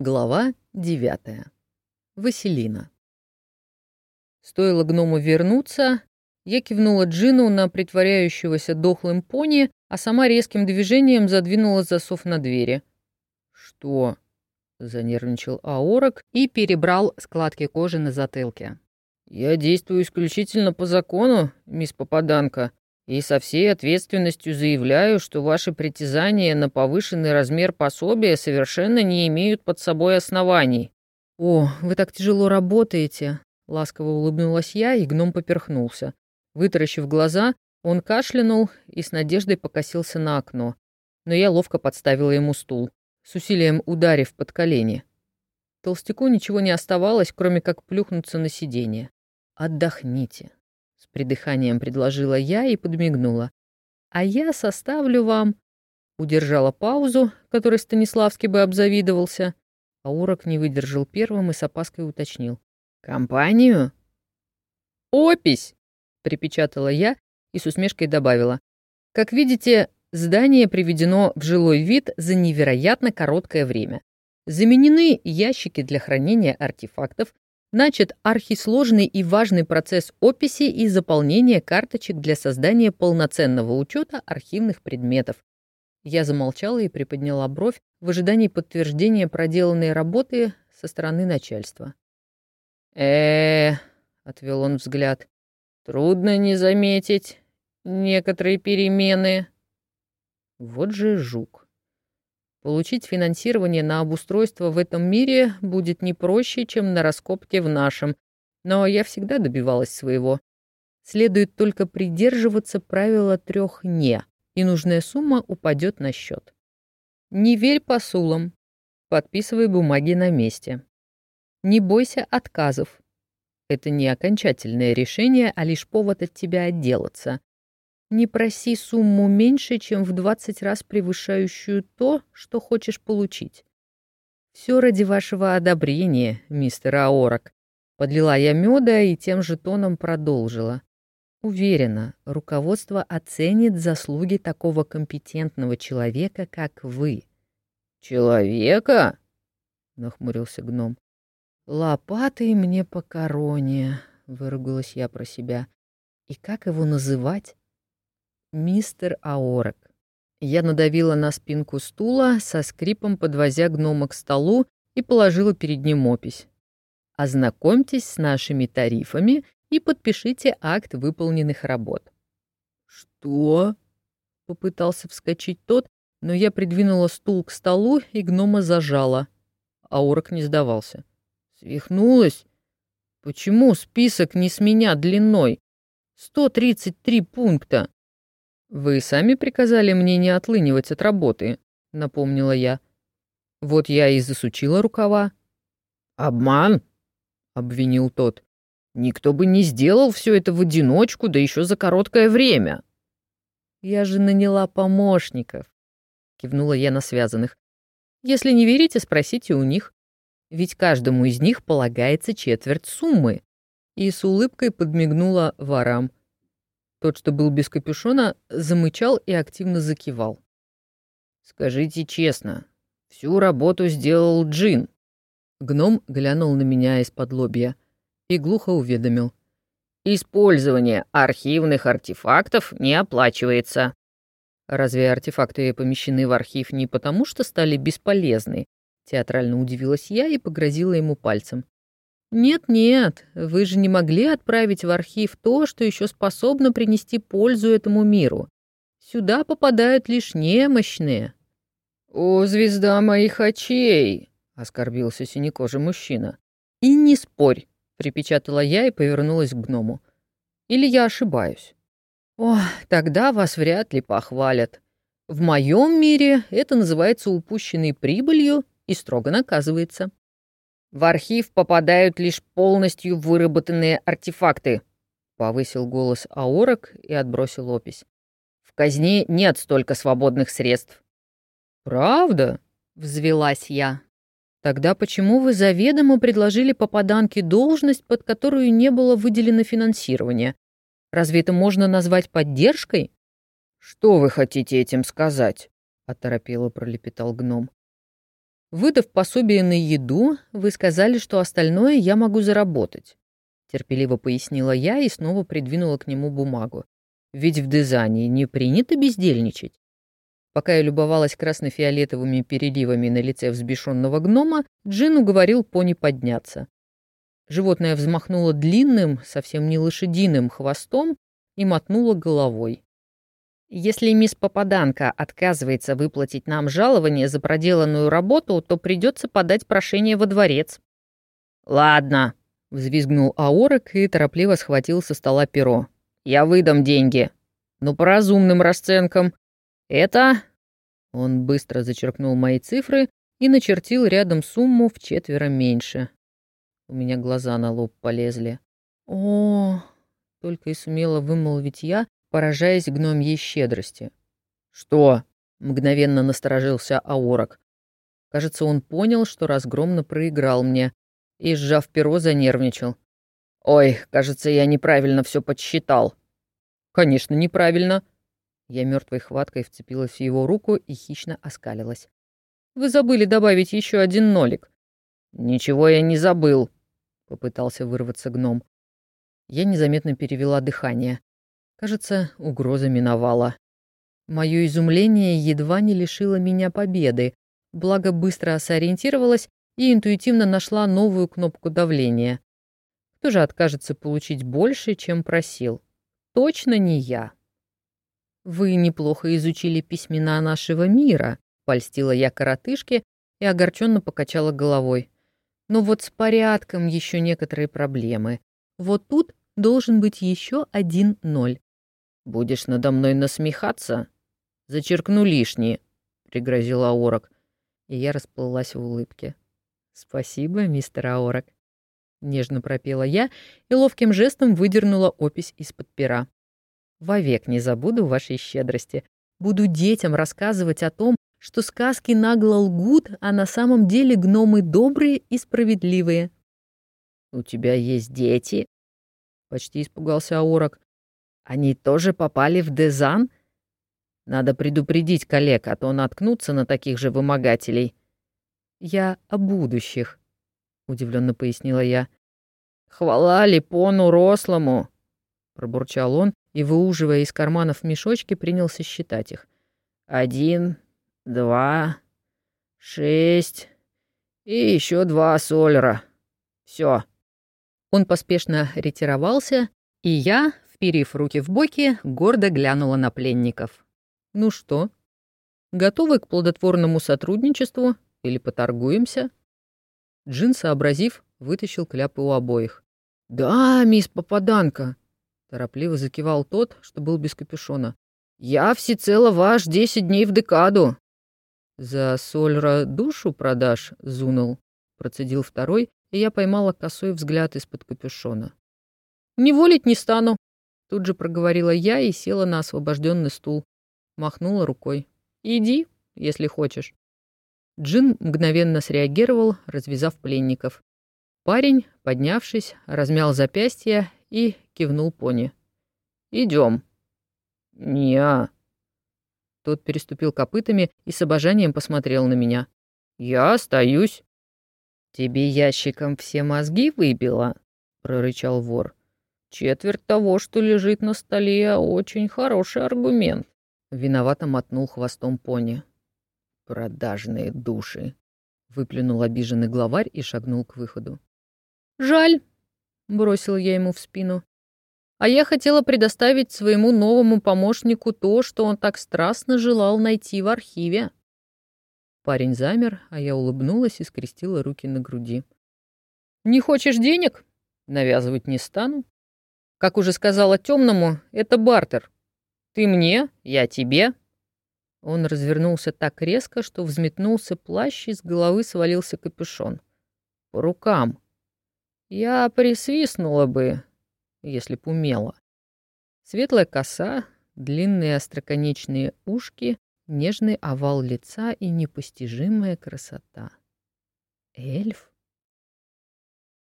Глава девятая. Василина. Стоило гному вернуться, я кивнула Джину на притворяющегося дохлым пони, а сама резким движением задвинула засов на двери. «Что?» — занервничал Аорок и перебрал складки кожи на затылке. «Я действую исключительно по закону, мисс Попаданка, и со всей ответственностью заявляю, что ваши притязания на повышенный размер пособия совершенно не имеют под собой оснований». «О, вы так тяжело работаете», — ласково улыбнулась я, и гном поперхнулся. Вытаращив глаза, он кашлянул и с надеждой покосился на окно. Но я ловко подставила ему стул, с усилием ударив под колени. Толстяку ничего не оставалось, кроме как плюхнуться на сиденье. «Отдохните», придыханием предложила я и подмигнула. «А я составлю вам...» Удержала паузу, которой Станиславский бы обзавидовался. А урок не выдержал первым и с опаской уточнил. «Компанию?» «Опись!» — припечатала я и с усмешкой добавила. «Как видите, здание приведено в жилой вид за невероятно короткое время. Заменены ящики для хранения артефактов, начат архисложный и важный процесс описи и заполнения карточек для создания полноценного учета архивных предметов. Я замолчала и приподняла бровь в ожидании подтверждения проделанной работы со стороны начальства. э отвел он взгляд, — «трудно не заметить некоторые перемены». Вот же жук. Получить финансирование на обустройство в этом мире будет не проще, чем на раскопке в нашем, но я всегда добивалась своего. Следует только придерживаться правила трех «не», и нужная сумма упадет на счет. Не верь посулам. Подписывай бумаги на месте. Не бойся отказов. Это не окончательное решение, а лишь повод от тебя отделаться. Не проси сумму меньше, чем в 20 раз превышающую то, что хочешь получить. Все ради вашего одобрения, мистер Аорок. Подлила я меда и тем же тоном продолжила. Уверена, руководство оценит заслуги такого компетентного человека, как вы. Человека? нахмурился гном. Лопатой мне по короне, выругалась я про себя. И как его называть? Мистер Аорок. Я надавила на спинку стула, со скрипом подвозя гнома к столу и положила перед ним опись. Ознакомьтесь с нашими тарифами и подпишите акт выполненных работ. Что? Попытался вскочить тот, но я придвинула стул к столу и гнома зажала. Аорок не сдавался. Свихнулась? Почему список не с меня длиной? 133 пункта. «Вы сами приказали мне не отлынивать от работы», — напомнила я. «Вот я и засучила рукава». «Обман?» — обвинил тот. «Никто бы не сделал все это в одиночку, да еще за короткое время». «Я же наняла помощников», — кивнула я на связанных. «Если не верите, спросите у них. Ведь каждому из них полагается четверть суммы». И с улыбкой подмигнула ворам. Тот, что был без капюшона, замычал и активно закивал. «Скажите честно, всю работу сделал Джин». Гном глянул на меня из-под лобья и глухо уведомил. «Использование архивных артефактов не оплачивается». «Разве артефакты помещены в архив не потому, что стали бесполезны?» Театрально удивилась я и погрозила ему пальцем. «Нет-нет, вы же не могли отправить в архив то, что еще способно принести пользу этому миру. Сюда попадают лишь немощные». «О, звезда моих очей!» — оскорбился синекожий мужчина. «И не спорь!» — припечатала я и повернулась к гному. «Или я ошибаюсь?» «О, тогда вас вряд ли похвалят. В моем мире это называется упущенной прибылью и строго наказывается». В архив попадают лишь полностью выработанные артефакты», — повысил голос Аорок и отбросил опись. «В казне нет столько свободных средств». «Правда?» — взвелась я. «Тогда почему вы заведомо предложили попаданке должность, под которую не было выделено финансирование? Разве это можно назвать поддержкой?» «Что вы хотите этим сказать?» — оторопело пролепетал гном. Выдав пособие на еду, вы сказали, что остальное я могу заработать. Терпеливо пояснила я и снова придвинула к нему бумагу. Ведь в дизайне не принято бездельничать. Пока я любовалась красно-фиолетовыми переливами на лице взбешенного гнома, Джин уговорил пони подняться. Животное взмахнуло длинным, совсем не лошадиным хвостом и мотнуло головой. Если мисс Попаданка отказывается выплатить нам жалование за проделанную работу, то придется подать прошение во дворец. Ладно, взвизгнул Аорок и торопливо схватил со стола перо. Я выдам деньги. Но по разумным расценкам. Это... Он быстро зачеркнул мои цифры и начертил рядом сумму в четверо меньше. У меня глаза на лоб полезли. О, только и сумела вымолвить я, поражаясь гномьей щедрости. «Что?» — мгновенно насторожился Аорок. Кажется, он понял, что разгромно проиграл мне, и, сжав перо, занервничал. «Ой, кажется, я неправильно все подсчитал». «Конечно, неправильно». Я мертвой хваткой вцепилась в его руку и хищно оскалилась. «Вы забыли добавить еще один нолик». «Ничего я не забыл», — попытался вырваться гном. Я незаметно перевела дыхание. Кажется, угроза миновала. Мое изумление едва не лишило меня победы, благо быстро сориентировалась и интуитивно нашла новую кнопку давления. Кто же откажется получить больше, чем просил? Точно не я. «Вы неплохо изучили письмена нашего мира», — польстила я коротышке и огорченно покачала головой. «Но вот с порядком еще некоторые проблемы. Вот тут должен быть еще один ноль. «Будешь надо мной насмехаться? Зачеркну лишнее», — пригрозил Аорок. И я расплылась в улыбке. «Спасибо, мистер Аорок», — нежно пропела я и ловким жестом выдернула опись из-под пера. «Вовек не забуду вашей щедрости. Буду детям рассказывать о том, что сказки нагло лгут, а на самом деле гномы добрые и справедливые». «У тебя есть дети?» — почти испугался Аорок. Они тоже попали в Дезан? Надо предупредить коллег, а то наткнутся на таких же вымогателей. Я о будущих, удивленно пояснила я. Хвала Липону рослому, пробурчал он и, выуживая из карманов мешочки, принялся считать их. Один, два, шесть и еще два сольра. Все. Он поспешно ретировался, и я, Вперив руки в боки, гордо глянула на пленников. «Ну что, готовы к плодотворному сотрудничеству или поторгуемся?» Джин, сообразив, вытащил кляпы у обоих. «Да, мисс Попаданка!» — торопливо закивал тот, что был без капюшона. «Я всецело ваш десять дней в декаду!» «За Сольра душу продашь?» — зунул. Процедил второй, и я поймала косой взгляд из-под капюшона. «Не волить не стану», Тут же проговорила я и села на освобожденный стул. Махнула рукой. «Иди, если хочешь». Джин мгновенно среагировал, развязав пленников. Парень, поднявшись, размял запястье и кивнул пони. «Идем». «Не-а». Тот переступил копытами и с обожанием посмотрел на меня. «Я остаюсь». «Тебе ящиком все мозги выбило?» — прорычал вор. Четверть того, что лежит на столе, очень хороший аргумент. Виновато мотнул хвостом пони. Продажные души. Выплюнул обиженный главарь и шагнул к выходу. «Жаль», — бросил я ему в спину. «А я хотела предоставить своему новому помощнику то, что он так страстно желал найти в архиве». Парень замер, а я улыбнулась и скрестила руки на груди. «Не хочешь денег? Навязывать не стану. Как уже сказала темному, это бартер. Ты мне, я тебе. Он развернулся так резко, что взметнулся плащ и с головы свалился капюшон. По рукам. Я присвистнула бы, если б умела. Светлая коса, длинные остроконечные ушки, нежный овал лица и непостижимая красота. Эльф?